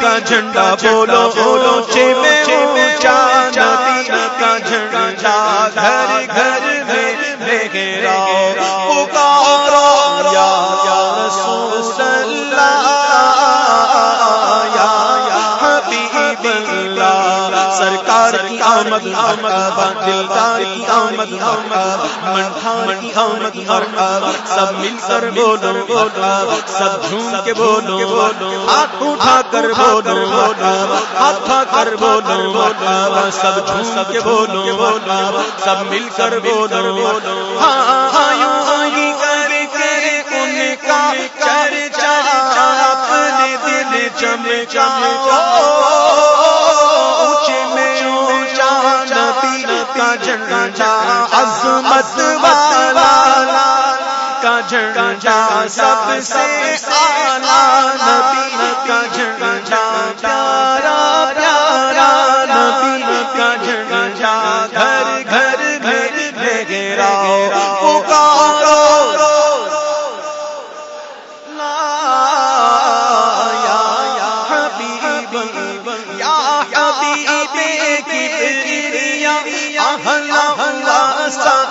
کا جھنڈا بولو بولو اونچے میں اونچا نبی کا جھنڈا گھر گھر سرکار کی آمد آمد، دلدار کی آمد آمد منٹھان کی آمد آمد، سب مل کر بولو بولو سب جھوم کے بولو بولو ہاتھ اٹھا کر بولو بولو ہاتھ اٹھا کر بولو بولو سب جھوم کے بولو بولو سب مل کر بولو بولو ہاں ہاں یوں ہی کر کے ان کا چرچا، اپنے دل چمچا کا جھنڈا، عظمت والا، کا جھنڈا سب سے اعلیٰ، نبی کا جھنڈا، پیارا پیارا، نبی کا جھنڈا، گھر گھر گھر گھیرا پکارو۔ یا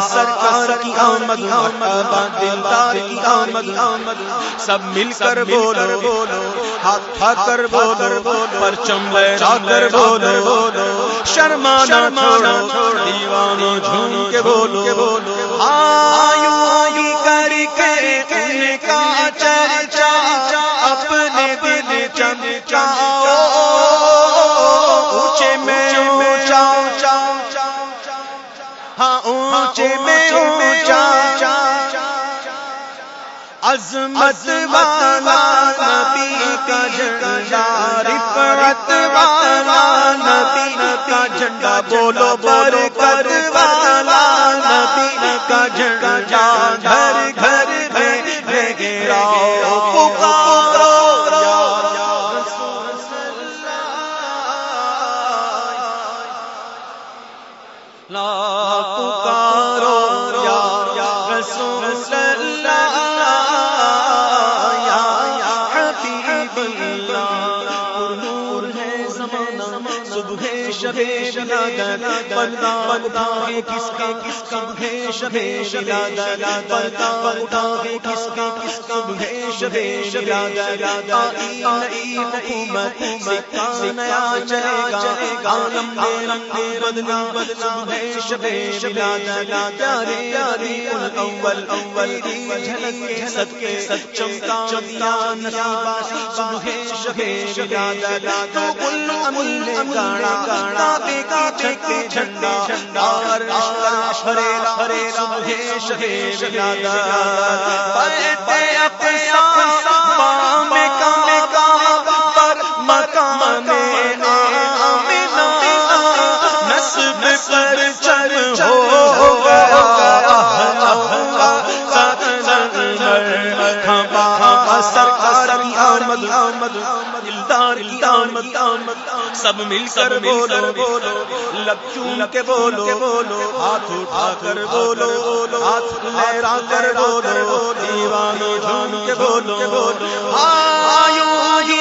سرکار کی آمد مرحبا دلدار کی آمد آمد سب مل کر بولو بولو ہاتھ کر بولو پرچم لہرا کر بولو بولو شرمانا چھوڑو دیوانو جھوم کے بولو بولو آیو آئی کر کے ان کا چرچا اپنے دل چمچا اونچے عظمت والا نبی کا جھنڈا رفعت والا نبی کا جھنڈا بولو برکت والا نبی کا جھنڈا گھر گھر میں گرا پکارو یا صبح شب ولادت پردہ اٹھا کے کس کا کس کا صبح شب ولادت پردہ اٹھا کے کس کا کس کا صبح شب ولادت آئی نئی حکومت سکہ نیا چلے گا عالم میں رنگ بدلا بدلا ہے شب ولادت پیارے پیارے الاول اول جھلک کے صدقے سچ چمکا دیا نصیبہ صبح شب ولادت تو کل امین گاڑا گاڑا بے کا جھنڈا ہرے ہرے صبح شب آمد دلدار کی آمد آمد سب مل کر بولو بولو لب چوم کے بولو بولو ہاتھ اٹھا کر بولو بولو ہاتھ لہرا کر بولو دیوانو جھوم کے بولو بولو آیو آیو